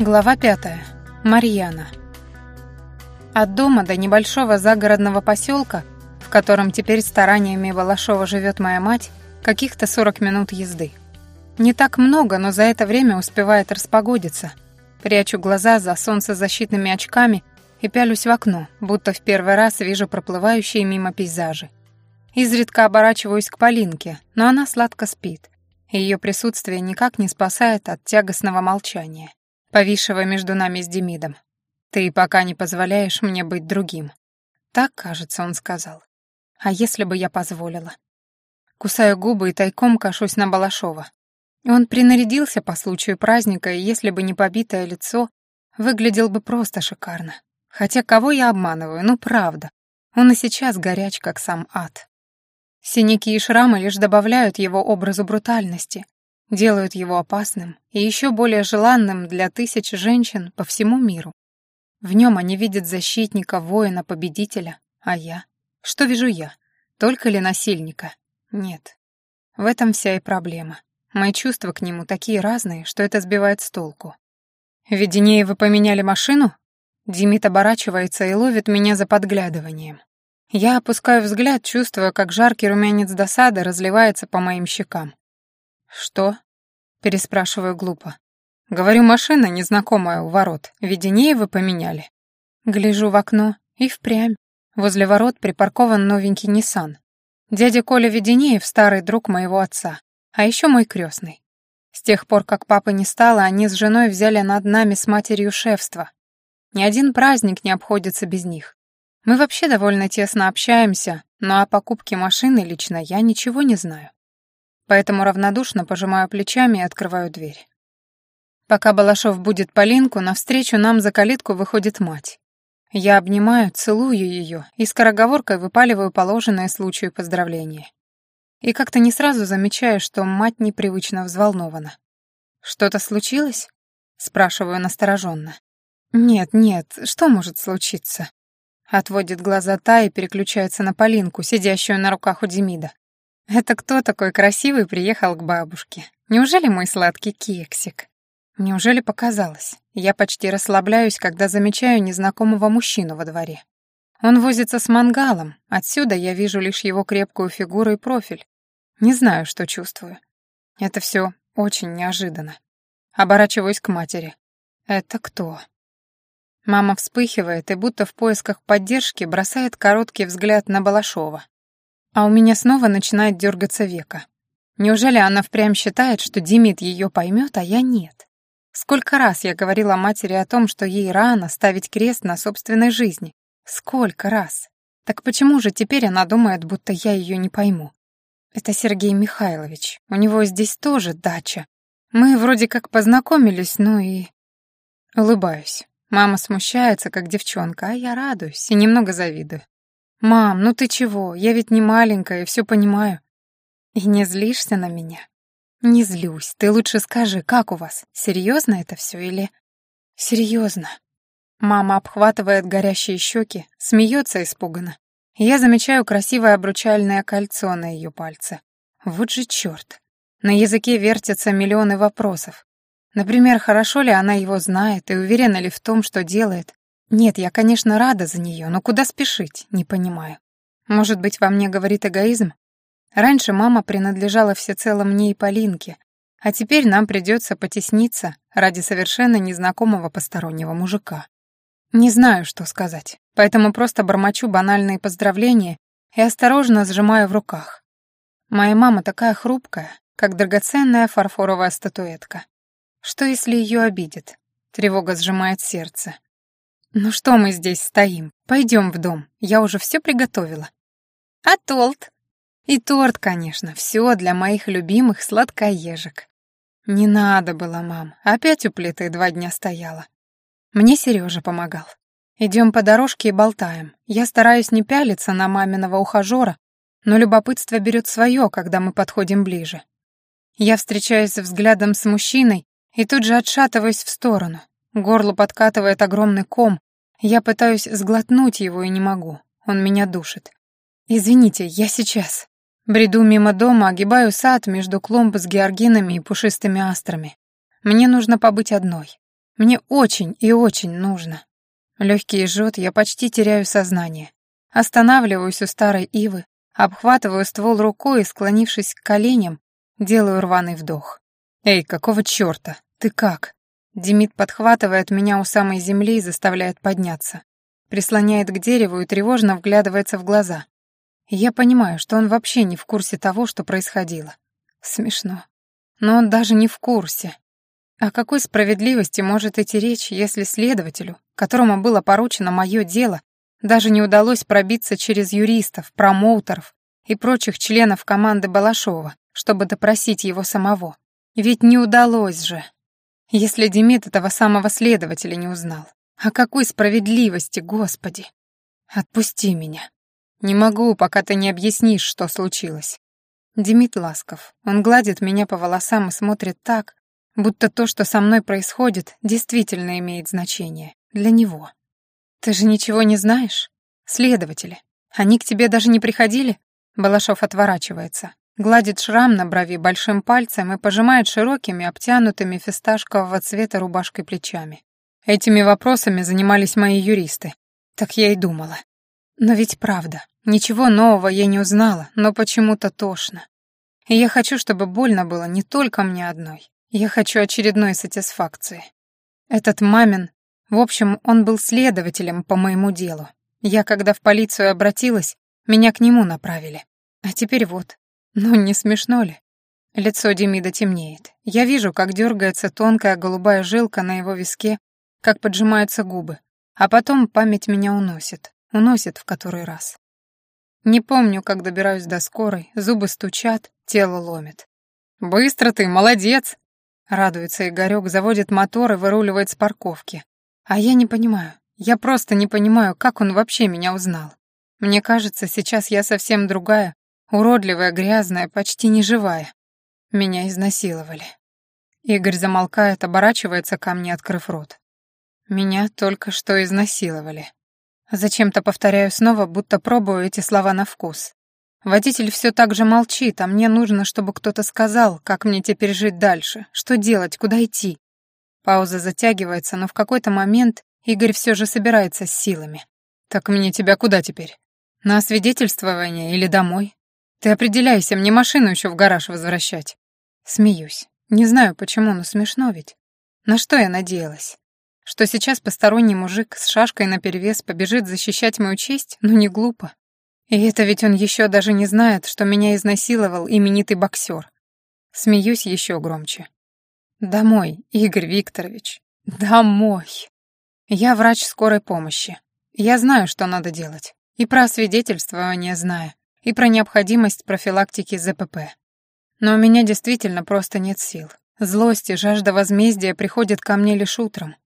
Глава пятая. Марьяна. От дома до небольшого загородного поселка, в котором теперь стараниями Балашова живет моя мать, каких-то 40 минут езды. Не так много, но за это время успевает распогодиться. Прячу глаза за солнцезащитными очками и пялюсь в окно, будто в первый раз вижу проплывающие мимо пейзажи. Изредка оборачиваюсь к Полинке, но она сладко спит. Ее присутствие никак не спасает от тягостного молчания, повисшего между нами с Демидом. «Ты пока не позволяешь мне быть другим». Так, кажется, он сказал. «А если бы я позволила?» Кусаю губы и тайком кашусь на Балашова. Он принарядился по случаю праздника, и если бы не побитое лицо, выглядел бы просто шикарно. Хотя кого я обманываю, ну правда. Он и сейчас горяч, как сам ад. Синяки и шрамы лишь добавляют его образу брутальности, делают его опасным и еще более желанным для тысяч женщин по всему миру. В нем они видят защитника, воина, победителя, а я? Что вижу я? Только ли насильника? Нет. В этом вся и проблема. Мои чувства к нему такие разные, что это сбивает с толку. «Веденее вы поменяли машину?» Димит оборачивается и ловит меня за подглядыванием. Я опускаю взгляд, чувствуя, как жаркий румянец досады разливается по моим щекам. «Что?» — переспрашиваю глупо. «Говорю, машина незнакомая у ворот. Веденее вы поменяли?» Гляжу в окно и впрямь. Возле ворот припаркован новенький Ниссан. Дядя Коля Веденеев — старый друг моего отца, а еще мой крестный. С тех пор, как папы не стало, они с женой взяли над нами с матерью шефство. Ни один праздник не обходится без них. Мы вообще довольно тесно общаемся, но о покупке машины лично я ничего не знаю. Поэтому равнодушно пожимаю плечами и открываю дверь. Пока Балашов будет Полинку, навстречу нам за калитку выходит мать. Я обнимаю, целую ее и скороговоркой выпаливаю положенное случаю поздравления. И как-то не сразу замечаю, что мать непривычно взволнована. «Что-то случилось?» — спрашиваю настороженно. «Нет, нет, что может случиться?» Отводит глаза та и переключается на Полинку, сидящую на руках у Демида. «Это кто такой красивый приехал к бабушке? Неужели мой сладкий кексик?» Неужели показалось? Я почти расслабляюсь, когда замечаю незнакомого мужчину во дворе. Он возится с мангалом, отсюда я вижу лишь его крепкую фигуру и профиль. Не знаю, что чувствую. Это все очень неожиданно. Оборачиваюсь к матери. «Это кто?» Мама вспыхивает и будто в поисках поддержки бросает короткий взгляд на Балашова. А у меня снова начинает дергаться века. Неужели она впрямь считает, что Димит ее поймет, а я нет? Сколько раз я говорила матери о том, что ей рано ставить крест на собственной жизни? Сколько раз? Так почему же теперь она думает, будто я ее не пойму? Это Сергей Михайлович. У него здесь тоже дача. Мы вроде как познакомились, ну и... Улыбаюсь. Мама смущается, как девчонка, а я радуюсь и немного завидую. «Мам, ну ты чего? Я ведь не маленькая все понимаю». «И не злишься на меня?» «Не злюсь. Ты лучше скажи, как у вас? Серьезно это все или...» «Серьезно». Мама обхватывает горящие щеки, смеется испуганно. Я замечаю красивое обручальное кольцо на ее пальце. Вот же черт. На языке вертятся миллионы вопросов. Например, хорошо ли она его знает и уверена ли в том, что делает. Нет, я, конечно, рада за нее, но куда спешить, не понимаю. Может быть, во мне говорит эгоизм? Раньше мама принадлежала всецело мне и Полинке, а теперь нам придется потесниться ради совершенно незнакомого постороннего мужика. Не знаю, что сказать, поэтому просто бормочу банальные поздравления и осторожно сжимаю в руках. Моя мама такая хрупкая, как драгоценная фарфоровая статуэтка. Что, если ее обидят? Тревога сжимает сердце. «Ну что мы здесь стоим? Пойдем в дом, я уже все приготовила». «А торт?» «И торт, конечно, все для моих любимых сладкоежек». «Не надо было, мам, опять у плиты два дня стояла». Мне Сережа помогал. Идем по дорожке и болтаем. Я стараюсь не пялиться на маминого ухажера, но любопытство берет свое, когда мы подходим ближе. Я встречаюсь взглядом с мужчиной, и тут же отшатываюсь в сторону. Горло подкатывает огромный ком. Я пытаюсь сглотнуть его и не могу. Он меня душит. «Извините, я сейчас». Бреду мимо дома, огибаю сад между клумб с георгинами и пушистыми астрами. Мне нужно побыть одной. Мне очень и очень нужно. Легкий жжет, я почти теряю сознание. Останавливаюсь у старой ивы, обхватываю ствол рукой и, склонившись к коленям, делаю рваный вдох. «Эй, какого чёрта? Ты как?» Демид подхватывает меня у самой земли и заставляет подняться. Прислоняет к дереву и тревожно вглядывается в глаза. я понимаю, что он вообще не в курсе того, что происходило. Смешно. Но он даже не в курсе. О какой справедливости может идти речь, если следователю, которому было поручено мое дело, даже не удалось пробиться через юристов, промоутеров и прочих членов команды Балашова, чтобы допросить его самого? Ведь не удалось же. Если Демид этого самого следователя не узнал. О какой справедливости, Господи! Отпусти меня. Не могу, пока ты не объяснишь, что случилось. Демид ласков. Он гладит меня по волосам и смотрит так, будто то, что со мной происходит, действительно имеет значение. Для него. Ты же ничего не знаешь? Следователи. Они к тебе даже не приходили? Балашов отворачивается. Гладит шрам на брови большим пальцем и пожимает широкими, обтянутыми фисташкового цвета рубашкой плечами. Этими вопросами занимались мои юристы. Так я и думала. Но ведь правда, ничего нового я не узнала, но почему-то тошно. И я хочу, чтобы больно было не только мне одной. Я хочу очередной сатисфакции. Этот мамин, в общем, он был следователем по моему делу. Я, когда в полицию обратилась, меня к нему направили. А теперь вот. Ну, не смешно ли? Лицо Демида темнеет. Я вижу, как дергается тонкая голубая жилка на его виске, как поджимаются губы. А потом память меня уносит. Уносит в который раз. Не помню, как добираюсь до скорой, зубы стучат, тело ломит. «Быстро ты, молодец!» Радуется Игорёк, заводит мотор и выруливает с парковки. А я не понимаю. Я просто не понимаю, как он вообще меня узнал. Мне кажется, сейчас я совсем другая, уродливая, грязная, почти неживая. Меня изнасиловали. Игорь замолкает, оборачивается ко мне, открыв рот. Меня только что изнасиловали. Зачем-то повторяю снова, будто пробую эти слова на вкус. Водитель все так же молчит, а мне нужно, чтобы кто-то сказал, как мне теперь жить дальше, что делать, куда идти. Пауза затягивается, но в какой-то момент Игорь все же собирается с силами. «Так мне тебя куда теперь? На освидетельствование или домой? Ты определяйся, мне машину еще в гараж возвращать». Смеюсь. Не знаю почему, но смешно ведь. На что я надеялась? Что сейчас посторонний мужик с шашкой наперевес побежит защищать мою честь? Ну не глупо. И это ведь он еще даже не знает, что меня изнасиловал именитый боксер. Смеюсь еще громче. Домой, Игорь Викторович. Домой. Я врач скорой помощи. Я знаю, что надо делать. И про свидетельствование знаю, и про необходимость профилактики ЗПП. Но у меня действительно просто нет сил. Злость и жажда возмездия приходят ко мне лишь утром,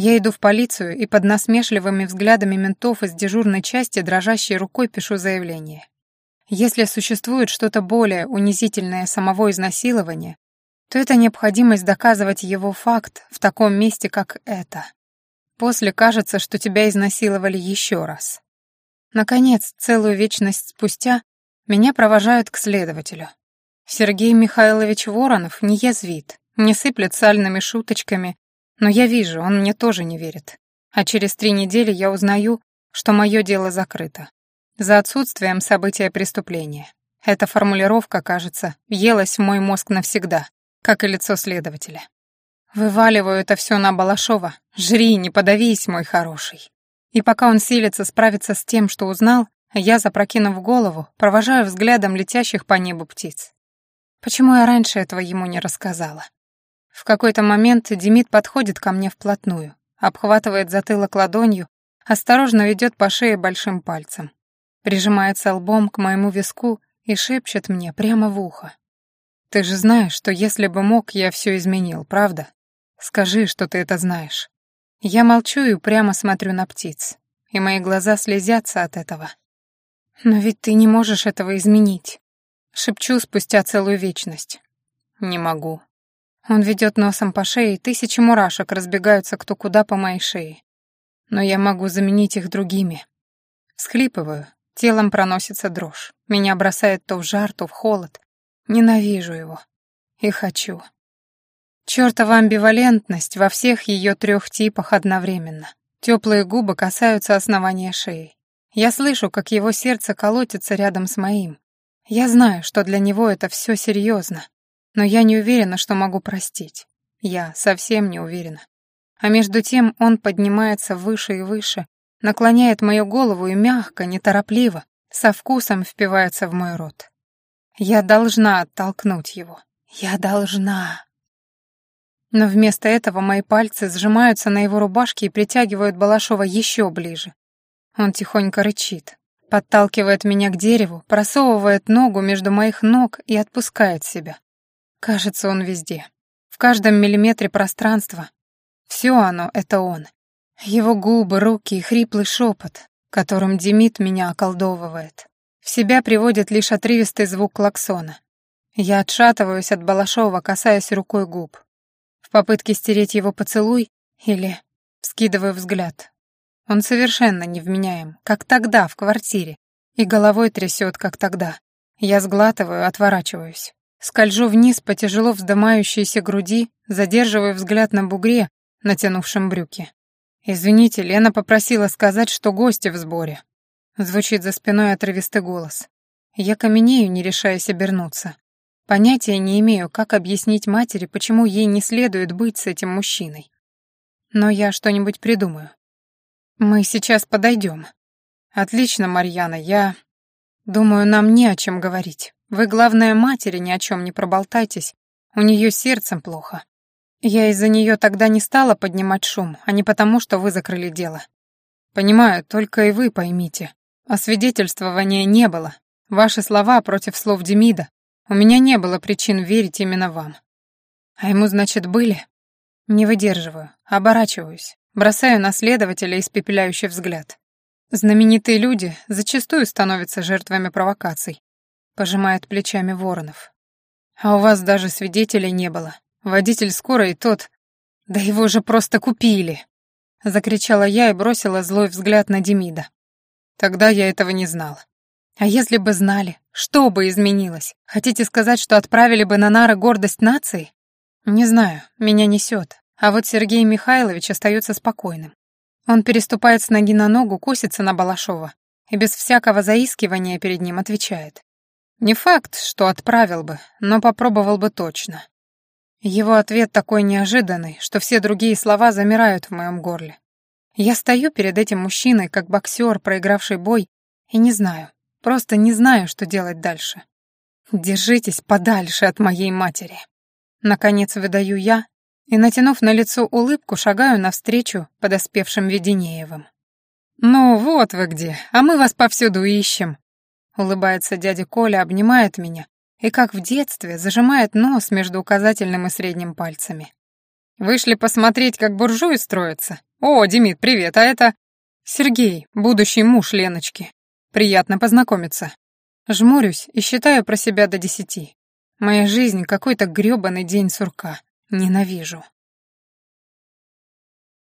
я иду в полицию и под насмешливыми взглядами ментов из дежурной части дрожащей рукой пишу заявление. Если существует что-то более унизительное самого изнасилования, то это необходимость доказывать его факт в таком месте, как это. После кажется, что тебя изнасиловали еще раз. Наконец, целую вечность спустя, меня провожают к следователю. Сергей Михайлович Воронов не язвит, не сыплет сальными шуточками но я вижу, он мне тоже не верит. А через три недели я узнаю, что мое дело закрыто. За отсутствием события преступления. Эта формулировка, кажется, въелась в мой мозг навсегда, как и лицо следователя. Вываливаю это все на Балашова. Жри, не подавись, мой хороший. И пока он силится справиться с тем, что узнал, я, запрокинув голову, провожаю взглядом летящих по небу птиц. Почему я раньше этого ему не рассказала? В какой-то момент Демид подходит ко мне вплотную, обхватывает затылок ладонью, осторожно ведет по шее большим пальцем, прижимается лбом к моему виску и шепчет мне прямо в ухо. «Ты же знаешь, что если бы мог, я все изменил, правда? Скажи, что ты это знаешь». Я молчу и прямо смотрю на птиц, и мои глаза слезятся от этого. «Но ведь ты не можешь этого изменить», — шепчу спустя целую вечность. «Не могу», он ведет носом по шее, и тысячи мурашек разбегаются кто куда по моей шее. Но я могу заменить их другими. Схлипываю, телом проносится дрожь. Меня бросает то в жар, то в холод. Ненавижу его. И хочу. Чёртова амбивалентность во всех ее трех типах одновременно. Теплые губы касаются основания шеи. Я слышу, как его сердце колотится рядом с моим. Я знаю, что для него это все серьезно, но я не уверена, что могу простить. Я совсем не уверена. А между тем он поднимается выше и выше, наклоняет мою голову и мягко, неторопливо, со вкусом впивается в мой рот. Я должна оттолкнуть его. Я должна. Но вместо этого мои пальцы сжимаются на его рубашке и притягивают Балашова еще ближе. Он тихонько рычит, подталкивает меня к дереву, просовывает ногу между моих ног и отпускает себя. Кажется, он везде. В каждом миллиметре пространства. Все оно — это он. Его губы, руки и хриплый шепот, которым Демид меня околдовывает. В себя приводит лишь отрывистый звук клаксона. Я отшатываюсь от Балашова, касаясь рукой губ в попытке стереть его поцелуй или вскидываю взгляд. Он совершенно невменяем, как тогда в квартире, и головой трясет, как тогда. Я сглатываю, отворачиваюсь. Скольжу вниз по тяжело вздымающейся груди, задерживаю взгляд на бугре, натянувшем брюки. «Извините, Лена попросила сказать, что гости в сборе». Звучит за спиной отрывистый голос. Я каменею, не решаясь обернуться. Понятия не имею, как объяснить матери, почему ей не следует быть с этим мужчиной. Но я что-нибудь придумаю. Мы сейчас подойдем. Отлично, Марьяна, я... Думаю, нам не о чем говорить. Вы, главное, матери ни о чем не проболтайтесь. У нее сердцем плохо. Я из-за нее тогда не стала поднимать шум, а не потому, что вы закрыли дело. Понимаю, только и вы поймите. Освидетельствования не было. Ваши слова против слов Демида у меня не было причин верить именно вам. А ему, значит, были? Не выдерживаю, оборачиваюсь, бросаю на следователя испепеляющий взгляд. Знаменитые люди зачастую становятся жертвами провокаций. Пожимает плечами Воронов. А у вас даже свидетелей не было. Водитель скорой тот... Да его же просто купили. Закричала я и бросила злой взгляд на Демида. Тогда я этого не знал. А если бы знали, что бы изменилось? Хотите сказать, что отправили бы на нары гордость нации? Не знаю, меня несет. А вот Сергей Михайлович остается спокойным. Он переступает с ноги на ногу, косится на Балашова и без всякого заискивания перед ним отвечает. Не факт, что отправил бы, но попробовал бы точно. Его ответ такой неожиданный, что все другие слова замирают в моем горле. Я стою перед этим мужчиной, как боксер, проигравший бой, и не знаю, Просто не знаю, что делать дальше. Держитесь подальше от моей матери. Наконец выдаю я и, натянув на лицо улыбку, шагаю навстречу подоспевшим Веденеевым. «Ну вот вы где, а мы вас повсюду ищем», — улыбается дядя Коля, обнимает меня и, как в детстве, зажимает нос между указательным и средним пальцами. «Вышли посмотреть, как буржуи строятся? О, Демид, привет, а это...» «Сергей, будущий муж Леночки. Приятно познакомиться. Жмурюсь и считаю про себя до десяти. Моя жизнь — какой-то грёбаный день сурка. Ненавижу.